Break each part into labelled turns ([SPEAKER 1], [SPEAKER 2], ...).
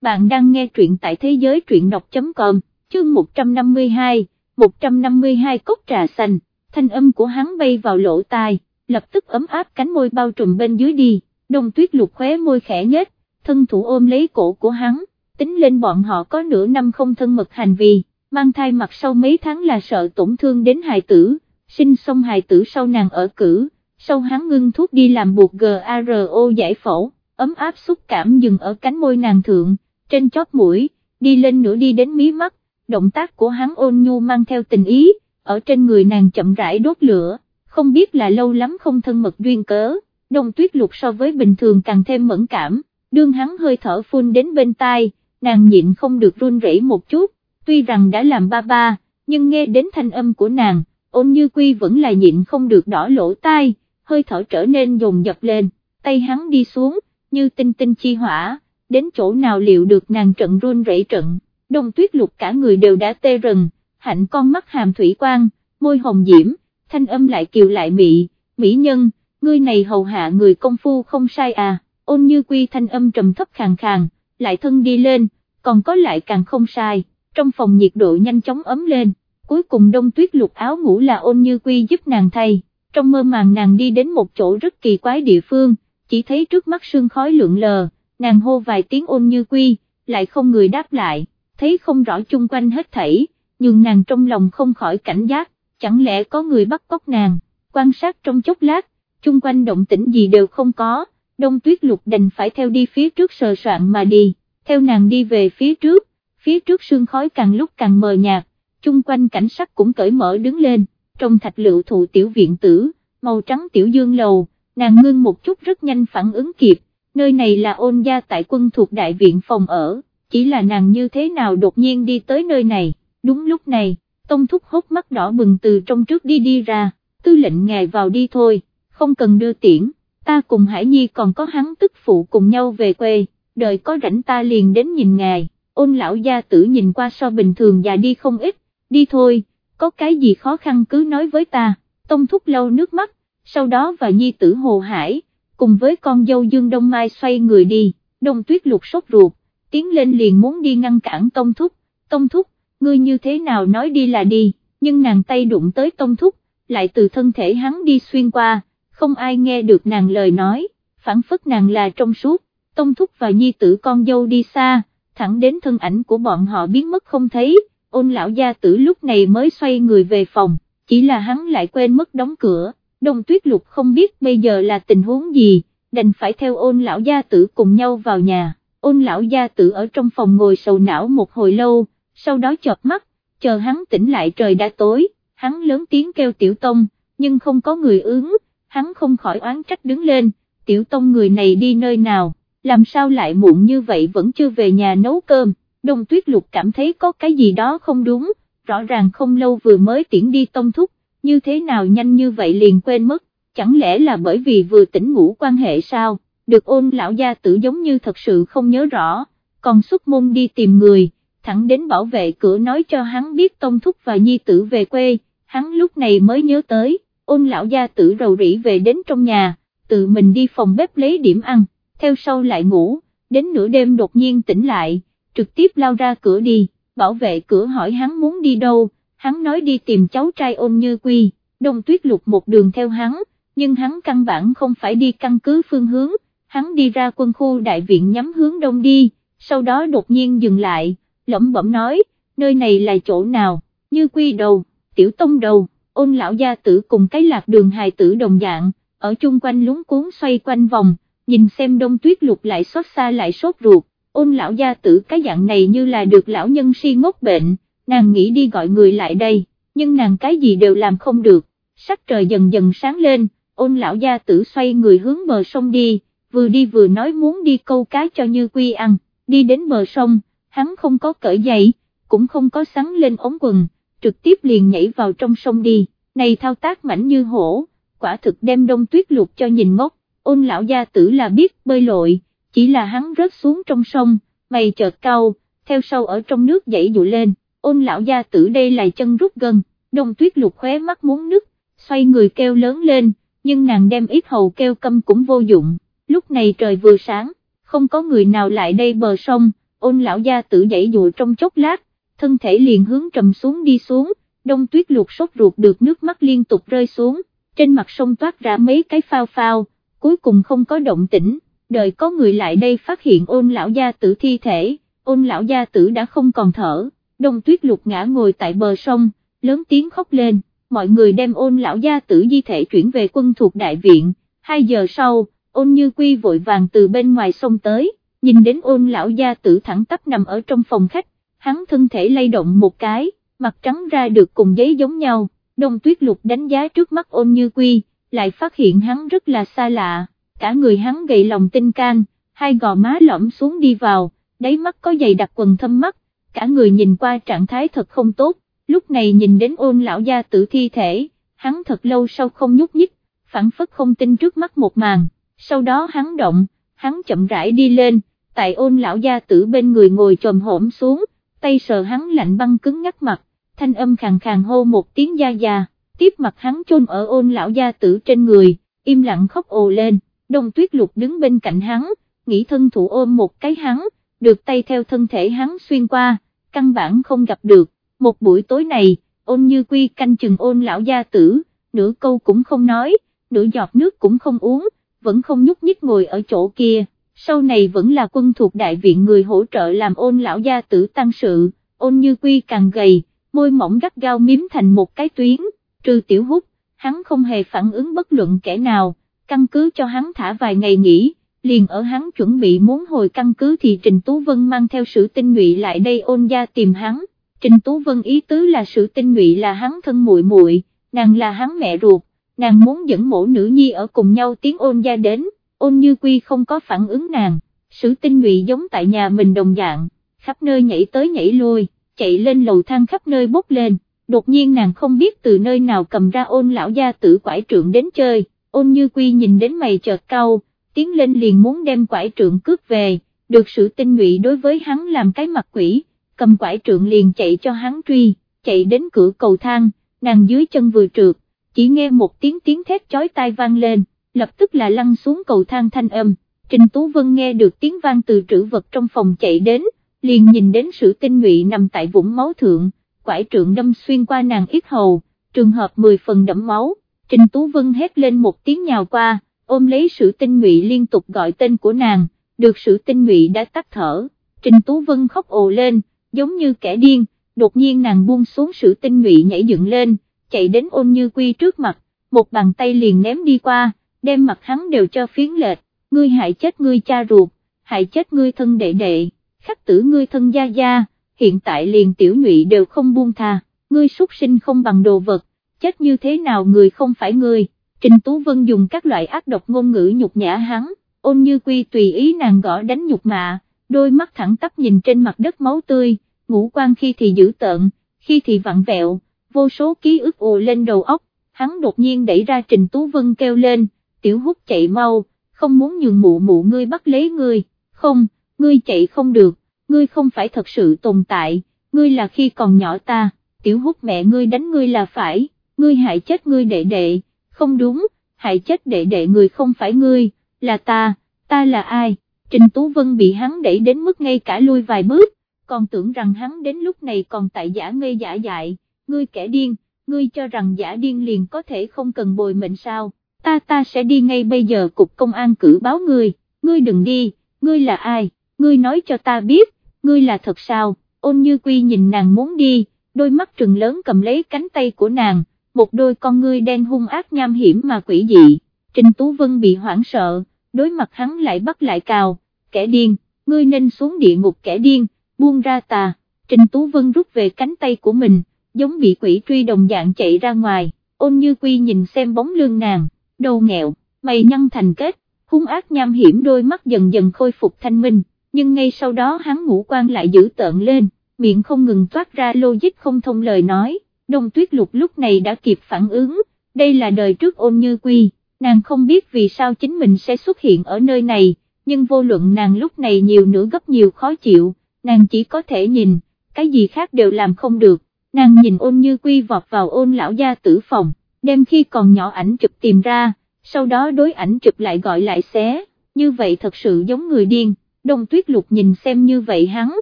[SPEAKER 1] bạn đang nghe truyện tại thế giới truyện đọc.com, chương 152, 152 cốc trà xanh, thanh âm của hắn bay vào lỗ tai, lập tức ấm áp cánh môi bao trùm bên dưới đi, đông tuyết lục khóe môi khẽ nhếch, thân thủ ôm lấy cổ của hắn, tính lên bọn họ có nửa năm không thân mật hành vi, mang thai mặt sau mấy tháng là sợ tổn thương đến hài tử, sinh xong hài tử sau nàng ở cử, sau hắn ngưng thuốc đi làm buộc GARO giải phẫu, ấm áp xúc cảm dừng ở cánh môi nàng thượng, trên chóp mũi, đi lên nửa đi đến mí mắt, động tác của hắn ôn nhu mang theo tình ý, ở trên người nàng chậm rãi đốt lửa, không biết là lâu lắm không thân mật duyên cớ, đông tuyết lục so với bình thường càng thêm mẫn cảm, đương hắn hơi thở phun đến bên tai, nàng nhịn không được run rẩy một chút, tuy rằng đã làm ba ba, nhưng nghe đến thanh âm của nàng, ôn như quy vẫn là nhịn không được đỏ lỗ tai, hơi thở trở nên dồn dập lên, tay hắn đi xuống, như tinh tinh chi hỏa, đến chỗ nào liệu được nàng trận run rẩy trận, đông tuyết lục cả người đều đã tê rần, hạnh con mắt hàm thủy quang, môi hồng diễm, thanh âm lại kiều lại mị, mỹ nhân, ngươi này hầu hạ người công phu không sai à, ôn như quy thanh âm trầm thấp khàn khàn, lại thân đi lên, còn có lại càng không sai, trong phòng nhiệt độ nhanh chóng ấm lên, cuối cùng đông tuyết lục áo ngủ là ôn như quy giúp nàng thay, trong mơ màng nàng đi đến một chỗ rất kỳ quái địa phương, chỉ thấy trước mắt sương khói lượn lờ, nàng hô vài tiếng ôn như quy, lại không người đáp lại, thấy không rõ chung quanh hết thảy, nhưng nàng trong lòng không khỏi cảnh giác, chẳng lẽ có người bắt cóc nàng, quan sát trong chốc lát, chung quanh động tĩnh gì đều không có, đông tuyết lục đành phải theo đi phía trước sờ soạn mà đi, theo nàng đi về phía trước, phía trước sương khói càng lúc càng mờ nhạt, chung quanh cảnh sắc cũng cởi mở đứng lên, trong thạch lựu thụ tiểu viện tử, màu trắng tiểu dương lầu, nàng ngưng một chút rất nhanh phản ứng kịp, nơi này là ôn gia tại quân thuộc đại viện phòng ở, chỉ là nàng như thế nào đột nhiên đi tới nơi này, đúng lúc này, tông thúc hốt mắt đỏ bừng từ trong trước đi đi ra, tư lệnh ngài vào đi thôi, không cần đưa tiễn, ta cùng Hải Nhi còn có hắn tức phụ cùng nhau về quê, đợi có rảnh ta liền đến nhìn ngài, ôn lão gia tử nhìn qua so bình thường già đi không ít, đi thôi, có cái gì khó khăn cứ nói với ta, tông thúc lâu nước mắt, sau đó và Nhi tử Hồ Hải, cùng với con dâu Dương Đông Mai xoay người đi, đông tuyết lục sốt ruột, tiến lên liền muốn đi ngăn cản tông thúc, tông thúc, ngươi như thế nào nói đi là đi, nhưng nàng tay đụng tới tông thúc, lại từ thân thể hắn đi xuyên qua, không ai nghe được nàng lời nói, phản phất nàng là trong suốt, tông thúc và nhi tử con dâu đi xa, thẳng đến thân ảnh của bọn họ biến mất không thấy, ôn lão gia tử lúc này mới xoay người về phòng, chỉ là hắn lại quên mất đóng cửa, đông tuyết lục không biết bây giờ là tình huống gì, đành phải theo ôn lão gia tử cùng nhau vào nhà, ôn lão gia tử ở trong phòng ngồi sầu não một hồi lâu, sau đó chợp mắt, chờ hắn tỉnh lại trời đã tối, hắn lớn tiếng kêu tiểu tông, nhưng không có người ứng, hắn không khỏi oán trách đứng lên, tiểu tông người này đi nơi nào, làm sao lại muộn như vậy vẫn chưa về nhà nấu cơm, đông tuyết lục cảm thấy có cái gì đó không đúng, rõ ràng không lâu vừa mới tiễn đi tông thúc, như thế nào nhanh như vậy liền quên mất, chẳng lẽ là bởi vì vừa tỉnh ngủ quan hệ sao, được ôn lão gia tử giống như thật sự không nhớ rõ, còn xuất môn đi tìm người thẳng đến bảo vệ cửa nói cho hắn biết Tông Thúc và Nhi Tử về quê, hắn lúc này mới nhớ tới, ôn lão gia tử rầu rĩ về đến trong nhà, tự mình đi phòng bếp lấy điểm ăn, theo sau lại ngủ, đến nửa đêm đột nhiên tỉnh lại, trực tiếp lao ra cửa đi, bảo vệ cửa hỏi hắn muốn đi đâu, hắn nói đi tìm cháu trai ôn như quy, đông tuyết lục một đường theo hắn, nhưng hắn căn bản không phải đi căn cứ phương hướng, hắn đi ra quân khu đại viện nhắm hướng đông đi, sau đó đột nhiên dừng lại, lẩm bẩm nói, nơi này là chỗ nào, như quy đầu, tiểu tông đầu, ôn lão gia tử cùng cái lạc đường hài tử đồng dạng, ở chung quanh lúng cuốn xoay quanh vòng, nhìn xem đông tuyết lục lại xót xa lại sốt ruột, ôn lão gia tử cái dạng này như là được lão nhân si ngốc bệnh, nàng nghĩ đi gọi người lại đây, nhưng nàng cái gì đều làm không được, sắc trời dần dần sáng lên, ôn lão gia tử xoay người hướng bờ sông đi, vừa đi vừa nói muốn đi câu cá cho như quy ăn, đi đến bờ sông, hắn không có cởi giày, cũng không có sắn lên ống quần, trực tiếp liền nhảy vào trong sông đi, này thao tác mảnh như hổ, quả thực đem đông tuyết lục cho nhìn ngốc, ôn lão gia tử là biết bơi lội, chỉ là hắn rớt xuống trong sông, mày chợt cao, theo sau ở trong nước dậy dụ lên, ôn lão gia tử đây là chân rút gần, đông tuyết lục khóe mắt muốn nứt, xoay người kêu lớn lên, nhưng nàng đem ít hầu kêu câm cũng vô dụng, lúc này trời vừa sáng, không có người nào lại đây bờ sông, ôn lão gia tử dãy dụa trong chốc lát, thân thể liền hướng trầm xuống đi xuống, đông tuyết lục sốt ruột được nước mắt liên tục rơi xuống, trên mặt sông toát ra mấy cái phao phao, cuối cùng không có động tĩnh, đợi có người lại đây phát hiện ôn lão gia tử thi thể, ôn lão gia tử đã không còn thở, đông tuyết lục ngã ngồi tại bờ sông, lớn tiếng khóc lên, mọi người đem ôn lão gia tử di thể chuyển về quân thuộc đại viện, Hai giờ sau, ôn như quy vội vàng từ bên ngoài sông tới, nhìn đến ôn lão gia tử thẳng tắp nằm ở trong phòng khách, hắn thân thể lay động một cái, mặt trắng ra được cùng giấy giống nhau, đông tuyết lục đánh giá trước mắt ôn như quy, lại phát hiện hắn rất là xa lạ, cả người hắn gầy lòng tinh can, hai gò má lõm xuống đi vào, đáy mắt có dày đặc quần thâm mắt, cả người nhìn qua trạng thái thật không tốt, lúc này nhìn đến ôn lão gia tử thi thể, hắn thật lâu sau không nhúc nhích, phản phất không tin trước mắt một màn, sau đó hắn động, hắn chậm rãi đi lên, tại ôn lão gia tử bên người ngồi trồm hổm xuống, tay sờ hắn lạnh băng cứng ngắt mặt, thanh âm khàn khàn hô một tiếng da già, tiếp mặt hắn chôn ở ôn lão gia tử trên người, im lặng khóc ồ lên, đông tuyết lục đứng bên cạnh hắn, nghĩ thân thủ ôm một cái hắn, được tay theo thân thể hắn xuyên qua, căn bản không gặp được, một buổi tối này, ôn như quy canh chừng ôn lão gia tử, nửa câu cũng không nói, nửa giọt nước cũng không uống, vẫn không nhúc nhích ngồi ở chỗ kia, sau này vẫn là quân thuộc đại viện người hỗ trợ làm ôn lão gia tử tăng sự, ôn như quy càng gầy, môi mỏng gắt gao miếm thành một cái tuyến, trừ tiểu hút, hắn không hề phản ứng bất luận kẻ nào, căn cứ cho hắn thả vài ngày nghỉ, liền ở hắn chuẩn bị muốn hồi căn cứ thì Trình Tú Vân mang theo sự tinh ngụy lại đây ôn gia tìm hắn, Trình Tú Vân ý tứ là sự tinh ngụy là hắn thân muội muội, nàng là hắn mẹ ruột, nàng muốn dẫn mổ nữ nhi ở cùng nhau tiếng ôn gia đến, ôn như quy không có phản ứng nàng, sự tinh ngụy giống tại nhà mình đồng dạng, khắp nơi nhảy tới nhảy lui, chạy lên lầu thang khắp nơi bốc lên, đột nhiên nàng không biết từ nơi nào cầm ra ôn lão gia tử quải trượng đến chơi, ôn như quy nhìn đến mày chợt cau, tiến lên liền muốn đem quải trượng cướp về, được sự tinh ngụy đối với hắn làm cái mặt quỷ, cầm quải trượng liền chạy cho hắn truy, chạy đến cửa cầu thang, nàng dưới chân vừa trượt, chỉ nghe một tiếng tiếng thét chói tai vang lên, lập tức là lăn xuống cầu thang thanh âm, Trình Tú Vân nghe được tiếng vang từ trữ vật trong phòng chạy đến, liền nhìn đến sự tinh ngụy nằm tại vũng máu thượng, quải trượng đâm xuyên qua nàng yết hầu, trường hợp 10 phần đẫm máu, Trình Tú Vân hét lên một tiếng nhào qua, ôm lấy sự tinh ngụy liên tục gọi tên của nàng, được sự tinh ngụy đã tắt thở, Trình Tú Vân khóc ồ lên, giống như kẻ điên, đột nhiên nàng buông xuống sự tinh ngụy nhảy dựng lên, chạy đến ôn như quy trước mặt, một bàn tay liền ném đi qua, đem mặt hắn đều cho phiến lệch, ngươi hại chết ngươi cha ruột, hại chết ngươi thân đệ đệ, khắc tử ngươi thân gia gia, hiện tại liền tiểu nhụy đều không buông tha, ngươi xuất sinh không bằng đồ vật, chết như thế nào người không phải ngươi, Trình Tú Vân dùng các loại ác độc ngôn ngữ nhục nhã hắn, ôn như quy tùy ý nàng gõ đánh nhục mạ, đôi mắt thẳng tắp nhìn trên mặt đất máu tươi, ngũ quan khi thì dữ tợn, khi thì vặn vẹo, vô số ký ức ùa lên đầu óc, hắn đột nhiên đẩy ra Trình Tú Vân kêu lên, tiểu hút chạy mau, không muốn nhường mụ mụ ngươi bắt lấy ngươi, không, ngươi chạy không được, ngươi không phải thật sự tồn tại, ngươi là khi còn nhỏ ta, tiểu hút mẹ ngươi đánh ngươi là phải, ngươi hại chết ngươi đệ đệ, không đúng, hại chết đệ đệ người không phải ngươi, là ta, ta là ai, Trình Tú Vân bị hắn đẩy đến mức ngay cả lui vài bước, còn tưởng rằng hắn đến lúc này còn tại giả ngây giả dại, ngươi kẻ điên, ngươi cho rằng giả điên liền có thể không cần bồi mệnh sao, ta ta sẽ đi ngay bây giờ cục công an cử báo ngươi, ngươi đừng đi, ngươi là ai, ngươi nói cho ta biết, ngươi là thật sao, ôn như quy nhìn nàng muốn đi, đôi mắt trừng lớn cầm lấy cánh tay của nàng, một đôi con ngươi đen hung ác nham hiểm mà quỷ dị, Trình Tú Vân bị hoảng sợ, đối mặt hắn lại bắt lại cào, kẻ điên, ngươi nên xuống địa ngục kẻ điên, buông ra tà, Trình Tú Vân rút về cánh tay của mình, giống bị quỷ truy đồng dạng chạy ra ngoài, ôn như quy nhìn xem bóng lưng nàng, đầu nghẹo, mày nhăn thành kết, hung ác nham hiểm đôi mắt dần dần khôi phục thanh minh, nhưng ngay sau đó hắn ngũ quan lại giữ tợn lên, miệng không ngừng toát ra logic không thông lời nói, đông tuyết lục lúc này đã kịp phản ứng, đây là đời trước ôn như quy, nàng không biết vì sao chính mình sẽ xuất hiện ở nơi này, nhưng vô luận nàng lúc này nhiều nữa gấp nhiều khó chịu, nàng chỉ có thể nhìn, cái gì khác đều làm không được, nàng nhìn ôn như quy vọt vào ôn lão gia tử phòng, đem khi còn nhỏ ảnh chụp tìm ra, sau đó đối ảnh chụp lại gọi lại xé, như vậy thật sự giống người điên, đông tuyết lục nhìn xem như vậy hắn,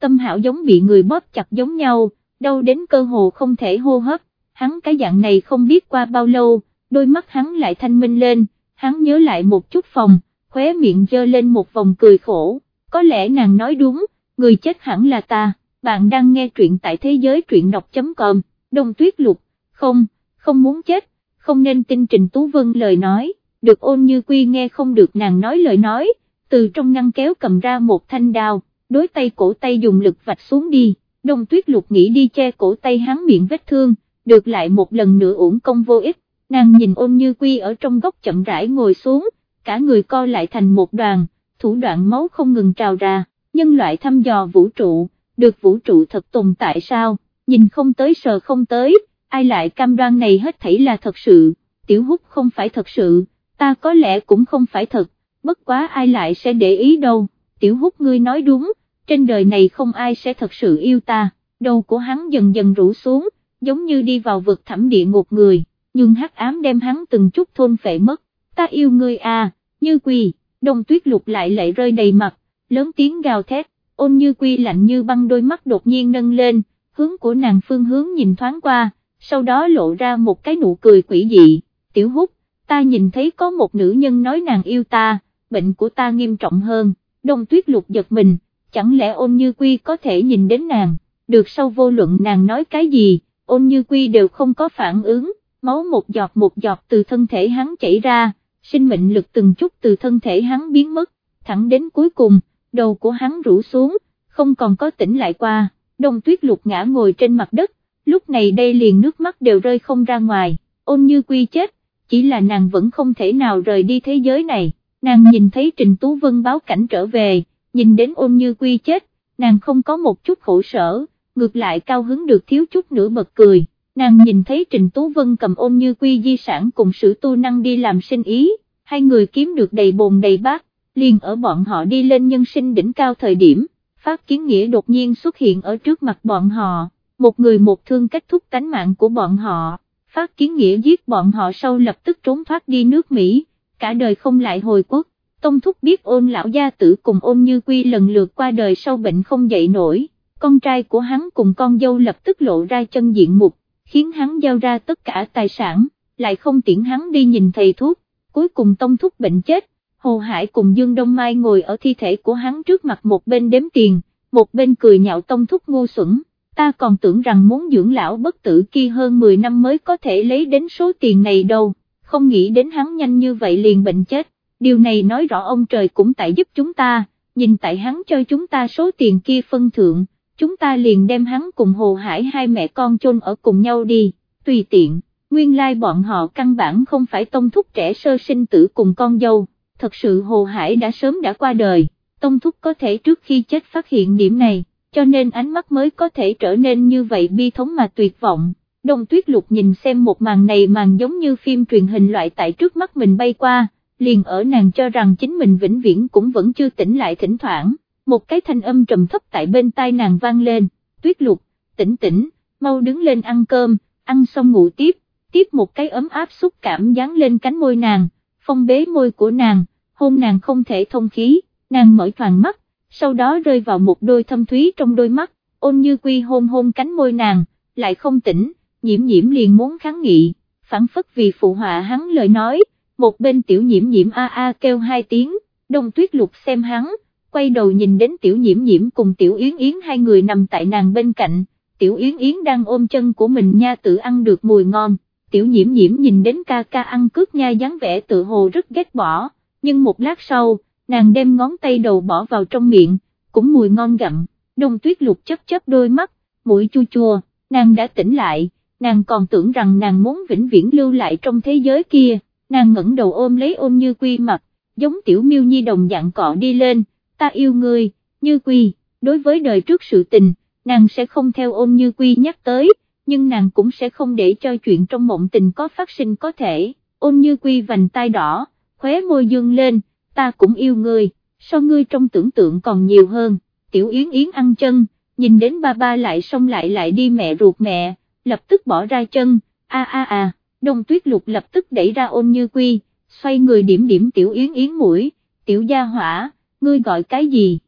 [SPEAKER 1] tâm hảo giống bị người bóp chặt giống nhau, đau đến cơ hồ không thể hô hấp, hắn cái dạng này không biết qua bao lâu, đôi mắt hắn lại thanh minh lên, hắn nhớ lại một chút phòng, khóe miệng dơ lên một vòng cười khổ, có lẽ nàng nói đúng, người chết hẳn là ta, bạn đang nghe truyện tại thế giới truyện đọc.com, đông tuyết lục, không, không muốn chết, không nên tin Trình Tú Vân lời nói, được ôn như quy nghe không được nàng nói lời nói, từ trong ngăn kéo cầm ra một thanh đao, đối tay cổ tay dùng lực vạch xuống đi, đông tuyết lục nghĩ đi che cổ tay hắn miệng vết thương, được lại một lần nữa uổng công vô ích, nàng nhìn ôn như quy ở trong góc chậm rãi ngồi xuống, cả người co lại thành một đoàn, thủ đoạn máu không ngừng trào ra, nhân loại thăm dò vũ trụ, được vũ trụ thật tồn tại sao, nhìn không tới sờ không tới, ai lại cam đoan này hết thảy là thật sự, tiểu hút không phải thật sự, ta có lẽ cũng không phải thật, bất quá ai lại sẽ để ý đâu, tiểu hút ngươi nói đúng, trên đời này không ai sẽ thật sự yêu ta, đầu của hắn dần dần rũ xuống, giống như đi vào vực thẳm địa ngục người, nhưng hắc ám đem hắn từng chút thôn phệ mất, ta yêu ngươi à, như quỳ, đông tuyết lục lại lệ rơi đầy mặt, lớn tiếng gào thét, ôn như quy lạnh như băng đôi mắt đột nhiên nâng lên, hướng của nàng phương hướng nhìn thoáng qua, sau đó lộ ra một cái nụ cười quỷ dị, tiểu hút, ta nhìn thấy có một nữ nhân nói nàng yêu ta, bệnh của ta nghiêm trọng hơn, đông tuyết lục giật mình, chẳng lẽ ôn như quy có thể nhìn đến nàng, được sau vô luận nàng nói cái gì, ôn như quy đều không có phản ứng, máu một giọt một giọt từ thân thể hắn chảy ra, sinh mệnh lực từng chút từ thân thể hắn biến mất, thẳng đến cuối cùng, đầu của hắn rũ xuống, không còn có tỉnh lại qua, đông tuyết lục ngã ngồi trên mặt đất, lúc này đây liền nước mắt đều rơi không ra ngoài, ôn như quy chết, chỉ là nàng vẫn không thể nào rời đi thế giới này, nàng nhìn thấy Trình Tú Vân báo cảnh trở về, nhìn đến ôn như quy chết, nàng không có một chút khổ sở, ngược lại cao hứng được thiếu chút nữa bật cười, nàng nhìn thấy Trình Tú Vân cầm ôn như quy di sản cùng sử tu năng đi làm sinh ý, hai người kiếm được đầy bồn đầy bát, liền ở bọn họ đi lên nhân sinh đỉnh cao thời điểm, phát kiến nghĩa đột nhiên xuất hiện ở trước mặt bọn họ, một người một thương kết thúc tánh mạng của bọn họ, phát kiến nghĩa giết bọn họ sau lập tức trốn thoát đi nước Mỹ, cả đời không lại hồi quốc, Tông Thúc biết ôn lão gia tử cùng ôn như quy lần lượt qua đời sau bệnh không dậy nổi, con trai của hắn cùng con dâu lập tức lộ ra chân diện mục, khiến hắn giao ra tất cả tài sản, lại không tiễn hắn đi nhìn thầy thuốc, cuối cùng Tông Thúc bệnh chết, Hồ Hải cùng Dương Đông Mai ngồi ở thi thể của hắn trước mặt một bên đếm tiền, một bên cười nhạo Tông Thúc ngu xuẩn. Ta còn tưởng rằng muốn dưỡng lão bất tử kia hơn 10 năm mới có thể lấy đến số tiền này đâu, không nghĩ đến hắn nhanh như vậy liền bệnh chết, điều này nói rõ ông trời cũng tại giúp chúng ta, nhìn tại hắn cho chúng ta số tiền kia phân thượng, chúng ta liền đem hắn cùng Hồ Hải hai mẹ con chôn ở cùng nhau đi, tùy tiện, nguyên lai bọn họ căn bản không phải tông thúc trẻ sơ sinh tử cùng con dâu, thật sự Hồ Hải đã sớm đã qua đời, tông thúc có thể trước khi chết phát hiện điểm này cho nên ánh mắt mới có thể trở nên như vậy bi thống mà tuyệt vọng. Đông tuyết lục nhìn xem một màn này màn giống như phim truyền hình loại tại trước mắt mình bay qua, liền ở nàng cho rằng chính mình vĩnh viễn cũng vẫn chưa tỉnh lại thỉnh thoảng, một cái thanh âm trầm thấp tại bên tai nàng vang lên, tuyết lục, tỉnh tỉnh, mau đứng lên ăn cơm, ăn xong ngủ tiếp, tiếp một cái ấm áp xúc cảm dán lên cánh môi nàng, phong bế môi của nàng, hôn nàng không thể thông khí, nàng mở toàn mắt, sau đó rơi vào một đôi thâm thúy trong đôi mắt, ôn như quy hôn hôn cánh môi nàng, lại không tỉnh, nhiễm nhiễm liền muốn kháng nghị, phản phất vì phụ họa hắn lời nói, một bên tiểu nhiễm nhiễm a a kêu hai tiếng, đông tuyết lục xem hắn, quay đầu nhìn đến tiểu nhiễm nhiễm cùng tiểu yến yến hai người nằm tại nàng bên cạnh, tiểu yến yến đang ôm chân của mình nha tự ăn được mùi ngon, tiểu nhiễm nhiễm nhìn đến ca ca ăn cướp nha dáng vẻ tự hồ rất ghét bỏ, nhưng một lát sau, nàng đem ngón tay đầu bỏ vào trong miệng, cũng mùi ngon gặm, đông tuyết lục chấp chấp đôi mắt, mũi chua chua, nàng đã tỉnh lại, nàng còn tưởng rằng nàng muốn vĩnh viễn lưu lại trong thế giới kia, nàng ngẩng đầu ôm lấy ôm như quy mặt, giống tiểu miêu nhi đồng dạng cọ đi lên, ta yêu ngươi, như quy, đối với đời trước sự tình, nàng sẽ không theo ôm như quy nhắc tới, nhưng nàng cũng sẽ không để cho chuyện trong mộng tình có phát sinh có thể, ôn như quy vành tai đỏ, khóe môi dương lên, ta cũng yêu ngươi, so ngươi trong tưởng tượng còn nhiều hơn, tiểu yến yến ăn chân, nhìn đến ba ba lại xong lại lại đi mẹ ruột mẹ, lập tức bỏ ra chân, a a a, đông tuyết lục lập tức đẩy ra ôn như quy, xoay người điểm điểm tiểu yến yến mũi, tiểu gia hỏa, ngươi gọi cái gì?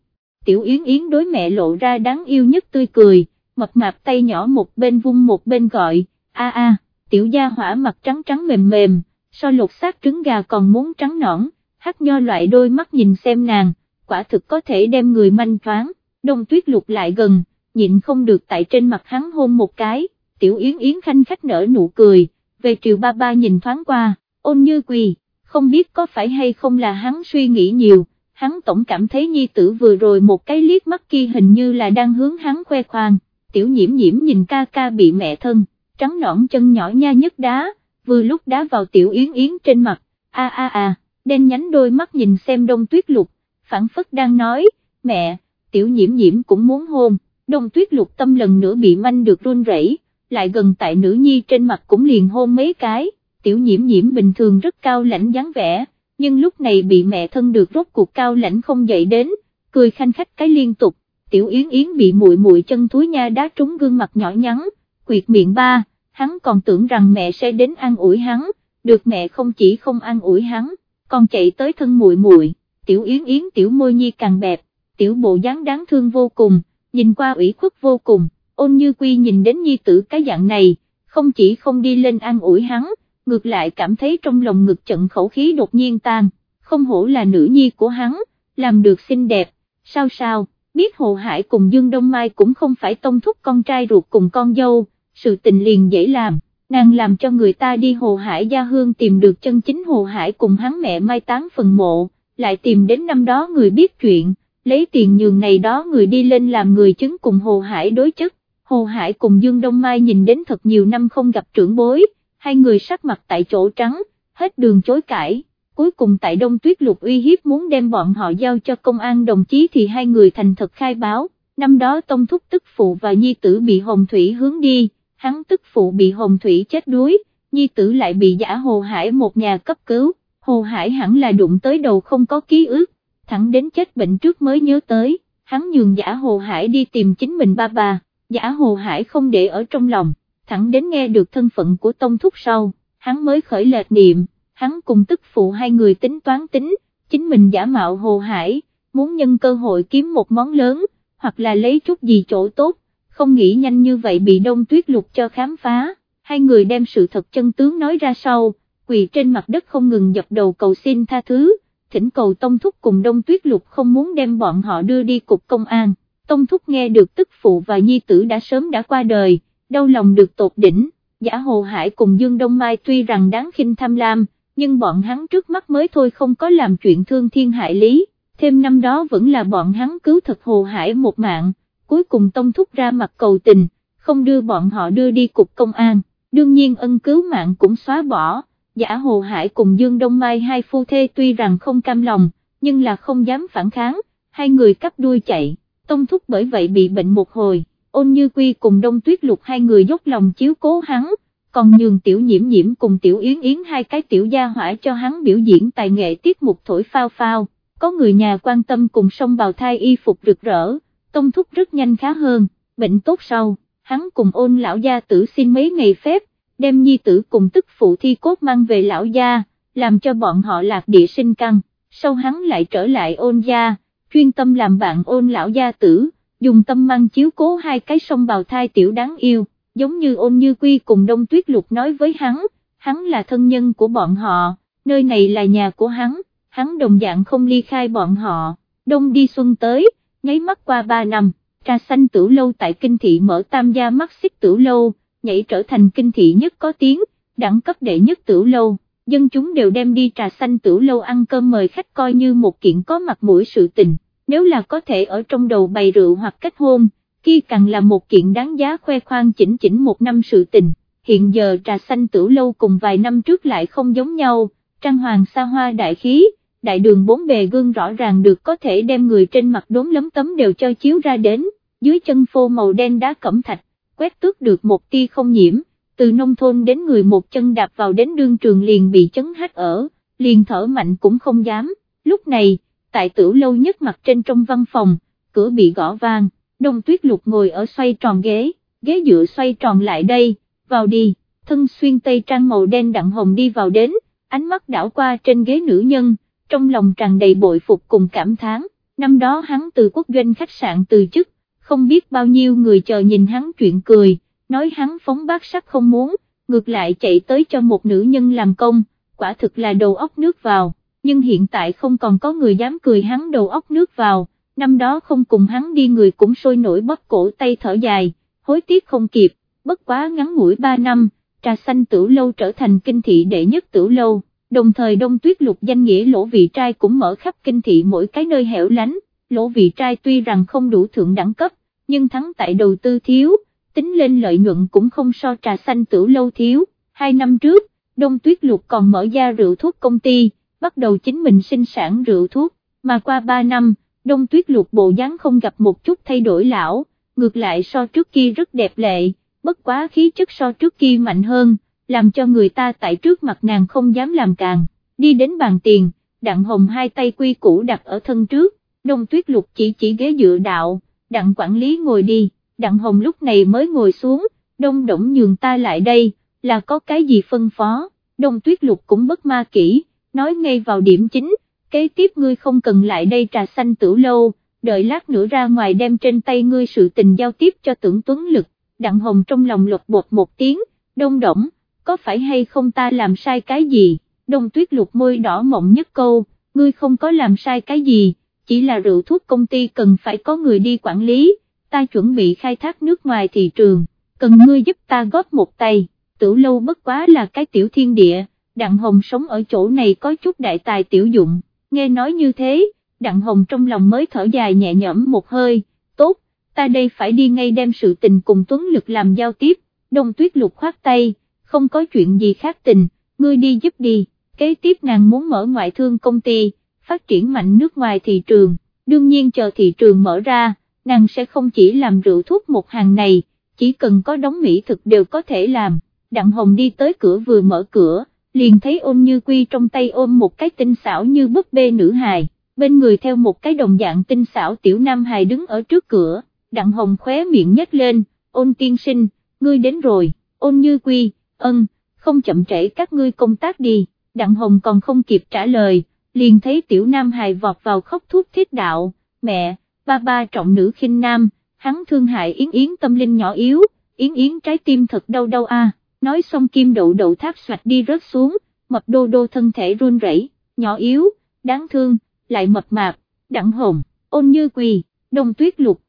[SPEAKER 1] Tiểu Yến Yến đối mẹ lộ ra đáng yêu nhất tươi cười, mập mạp tay nhỏ một bên vung một bên gọi, a a, tiểu gia hỏa mặt trắng trắng mềm mềm, so lột xác trứng gà còn muốn trắng nõn, hát nho loại đôi mắt nhìn xem nàng, quả thực có thể đem người manh thoáng, đông tuyết lục lại gần, nhịn không được tại trên mặt hắn hôn một cái, tiểu Yến Yến khanh khách nở nụ cười, về triều ba ba nhìn thoáng qua, ôn như quỳ, không biết có phải hay không là hắn suy nghĩ nhiều hắn tổng cảm thấy nhi tử vừa rồi một cái liếc mắt kia hình như là đang hướng hắn khoe khoang, tiểu nhiễm nhiễm nhìn ca ca bị mẹ thân, trắng nõn chân nhỏ nha nhất đá, vừa lúc đá vào tiểu yến yến trên mặt, a a a, đen nhánh đôi mắt nhìn xem đông tuyết lục, phản phất đang nói, mẹ, tiểu nhiễm nhiễm cũng muốn hôn, đông tuyết lục tâm lần nữa bị manh được run rẩy, lại gần tại nữ nhi trên mặt cũng liền hôn mấy cái, tiểu nhiễm nhiễm bình thường rất cao lãnh dáng vẻ nhưng lúc này bị mẹ thân được rốt cuộc cao lãnh không dậy đến, cười khanh khách cái liên tục, tiểu yến yến bị muội muội chân túi nha đá trúng gương mặt nhỏ nhắn, quyệt miệng ba, hắn còn tưởng rằng mẹ sẽ đến ăn ủi hắn, được mẹ không chỉ không ăn ủi hắn, còn chạy tới thân muội muội, tiểu yến yến tiểu môi nhi càng bẹp, tiểu bộ dáng đáng thương vô cùng, nhìn qua ủy khuất vô cùng, ôn như quy nhìn đến nhi tử cái dạng này, không chỉ không đi lên ăn ủi hắn, ngược lại cảm thấy trong lòng ngực trận khẩu khí đột nhiên tan, không hổ là nữ nhi của hắn, làm được xinh đẹp, sao sao, biết Hồ Hải cùng Dương Đông Mai cũng không phải tông thúc con trai ruột cùng con dâu, sự tình liền dễ làm, nàng làm cho người ta đi Hồ Hải gia hương tìm được chân chính Hồ Hải cùng hắn mẹ mai táng phần mộ, lại tìm đến năm đó người biết chuyện, lấy tiền nhường này đó người đi lên làm người chứng cùng Hồ Hải đối chất, Hồ Hải cùng Dương Đông Mai nhìn đến thật nhiều năm không gặp trưởng bối, hai người sắc mặt tại chỗ trắng, hết đường chối cãi, cuối cùng tại Đông Tuyết Lục uy hiếp muốn đem bọn họ giao cho công an đồng chí thì hai người thành thật khai báo, năm đó Tông Thúc tức phụ và Nhi Tử bị Hồng Thủy hướng đi, hắn tức phụ bị Hồng Thủy chết đuối, Nhi Tử lại bị giả Hồ Hải một nhà cấp cứu, Hồ Hải hẳn là đụng tới đầu không có ký ức, thẳng đến chết bệnh trước mới nhớ tới, hắn nhường giả Hồ Hải đi tìm chính mình ba bà, giả Hồ Hải không để ở trong lòng thẳng đến nghe được thân phận của Tông Thúc sau, hắn mới khởi lệch niệm, hắn cùng tức phụ hai người tính toán tính, chính mình giả mạo hồ hải, muốn nhân cơ hội kiếm một món lớn, hoặc là lấy chút gì chỗ tốt, không nghĩ nhanh như vậy bị đông tuyết lục cho khám phá, hai người đem sự thật chân tướng nói ra sau, quỳ trên mặt đất không ngừng dập đầu cầu xin tha thứ, thỉnh cầu Tông Thúc cùng Đông Tuyết Lục không muốn đem bọn họ đưa đi cục công an, Tông Thúc nghe được tức phụ và nhi tử đã sớm đã qua đời, đau lòng được tột đỉnh, giả Hồ Hải cùng Dương Đông Mai tuy rằng đáng khinh tham lam, nhưng bọn hắn trước mắt mới thôi không có làm chuyện thương thiên hại lý, thêm năm đó vẫn là bọn hắn cứu thật Hồ Hải một mạng, cuối cùng tông thúc ra mặt cầu tình, không đưa bọn họ đưa đi cục công an, đương nhiên ân cứu mạng cũng xóa bỏ, giả Hồ Hải cùng Dương Đông Mai hai phu thê tuy rằng không cam lòng, nhưng là không dám phản kháng, hai người cắp đuôi chạy, tông thúc bởi vậy bị bệnh một hồi ôn như quy cùng đông tuyết lục hai người dốc lòng chiếu cố hắn, còn nhường tiểu nhiễm nhiễm cùng tiểu yến yến hai cái tiểu gia hỏa cho hắn biểu diễn tài nghệ tiết mục thổi phao phao, có người nhà quan tâm cùng song bào thai y phục rực rỡ, tông thúc rất nhanh khá hơn, bệnh tốt sau, hắn cùng ôn lão gia tử xin mấy ngày phép, đem nhi tử cùng tức phụ thi cốt mang về lão gia, làm cho bọn họ lạc địa sinh căn, sau hắn lại trở lại ôn gia, chuyên tâm làm bạn ôn lão gia tử dùng tâm mang chiếu cố hai cái sông bào thai tiểu đáng yêu, giống như ôn như quy cùng đông tuyết lục nói với hắn, hắn là thân nhân của bọn họ, nơi này là nhà của hắn, hắn đồng dạng không ly khai bọn họ, đông đi xuân tới, nháy mắt qua ba năm, trà xanh tử lâu tại kinh thị mở tam gia mắt xích tử lâu, nhảy trở thành kinh thị nhất có tiếng, đẳng cấp đệ nhất tử lâu. Dân chúng đều đem đi trà xanh tử lâu ăn cơm mời khách coi như một kiện có mặt mũi sự tình. Nếu là có thể ở trong đầu bày rượu hoặc kết hôn, kia càng là một kiện đáng giá khoe khoang chỉnh chỉnh một năm sự tình, hiện giờ trà xanh tử lâu cùng vài năm trước lại không giống nhau, trang hoàng xa hoa đại khí, đại đường bốn bề gương rõ ràng được có thể đem người trên mặt đốn lấm tấm đều cho chiếu ra đến, dưới chân phô màu đen đá cẩm thạch, quét tước được một tia không nhiễm, từ nông thôn đến người một chân đạp vào đến đương trường liền bị chấn hách ở, liền thở mạnh cũng không dám, lúc này, tại tử lâu nhất mặt trên trong văn phòng, cửa bị gõ vang, đông tuyết lục ngồi ở xoay tròn ghế, ghế dựa xoay tròn lại đây, vào đi, thân xuyên tây trang màu đen đặng hồng đi vào đến, ánh mắt đảo qua trên ghế nữ nhân, trong lòng tràn đầy bội phục cùng cảm thán, năm đó hắn từ quốc doanh khách sạn từ chức, không biết bao nhiêu người chờ nhìn hắn chuyện cười, nói hắn phóng bát sắc không muốn, ngược lại chạy tới cho một nữ nhân làm công, quả thực là đầu óc nước vào, nhưng hiện tại không còn có người dám cười hắn đầu óc nước vào, năm đó không cùng hắn đi người cũng sôi nổi bóp cổ tay thở dài, hối tiếc không kịp, bất quá ngắn ngủi 3 năm, trà xanh tử lâu trở thành kinh thị đệ nhất tử lâu, đồng thời đông tuyết lục danh nghĩa lỗ vị trai cũng mở khắp kinh thị mỗi cái nơi hẻo lánh, lỗ vị trai tuy rằng không đủ thượng đẳng cấp, nhưng thắng tại đầu tư thiếu, tính lên lợi nhuận cũng không so trà xanh tử lâu thiếu, hai năm trước, đông tuyết lục còn mở ra rượu thuốc công ty, bắt đầu chính mình sinh sản rượu thuốc, mà qua 3 năm, đông tuyết lục bộ dáng không gặp một chút thay đổi lão, ngược lại so trước kia rất đẹp lệ, bất quá khí chất so trước kia mạnh hơn, làm cho người ta tại trước mặt nàng không dám làm càng, đi đến bàn tiền, đặng hồng hai tay quy củ đặt ở thân trước, đông tuyết lục chỉ chỉ ghế dựa đạo, đặng quản lý ngồi đi, đặng hồng lúc này mới ngồi xuống, đông động nhường ta lại đây, là có cái gì phân phó, đông tuyết lục cũng bất ma kỹ, nói ngay vào điểm chính, kế tiếp ngươi không cần lại đây trà xanh tử lâu, đợi lát nữa ra ngoài đem trên tay ngươi sự tình giao tiếp cho tưởng tuấn lực, đặng hồng trong lòng lột bột một tiếng, đông động, có phải hay không ta làm sai cái gì, đông tuyết lục môi đỏ mộng nhất câu, ngươi không có làm sai cái gì, chỉ là rượu thuốc công ty cần phải có người đi quản lý, ta chuẩn bị khai thác nước ngoài thị trường, cần ngươi giúp ta góp một tay, tử lâu bất quá là cái tiểu thiên địa, đặng hồng sống ở chỗ này có chút đại tài tiểu dụng, nghe nói như thế, đặng hồng trong lòng mới thở dài nhẹ nhõm một hơi, tốt, ta đây phải đi ngay đem sự tình cùng Tuấn Lực làm giao tiếp, đông tuyết lục khoát tay, không có chuyện gì khác tình, ngươi đi giúp đi, kế tiếp nàng muốn mở ngoại thương công ty, phát triển mạnh nước ngoài thị trường, đương nhiên chờ thị trường mở ra, nàng sẽ không chỉ làm rượu thuốc một hàng này, chỉ cần có đóng mỹ thực đều có thể làm, đặng hồng đi tới cửa vừa mở cửa, liền thấy ôn như quy trong tay ôm một cái tinh xảo như búp bê nữ hài, bên người theo một cái đồng dạng tinh xảo tiểu nam hài đứng ở trước cửa, đặng hồng khóe miệng nhếch lên, ôn tiên sinh, ngươi đến rồi, ôn như quy, ân, không chậm trễ các ngươi công tác đi, đặng hồng còn không kịp trả lời, liền thấy tiểu nam hài vọt vào khóc thuốc thiết đạo, mẹ, ba ba trọng nữ khinh nam, hắn thương hại yến yến tâm linh nhỏ yếu, yến yến trái tim thật đau đau a. Nói xong kim đậu đậu tháp xoạch đi rớt xuống, mập đô đô thân thể run rẩy, nhỏ yếu, đáng thương, lại mập mạp, đặng hồng, ôn như quỳ, đông tuyết lục,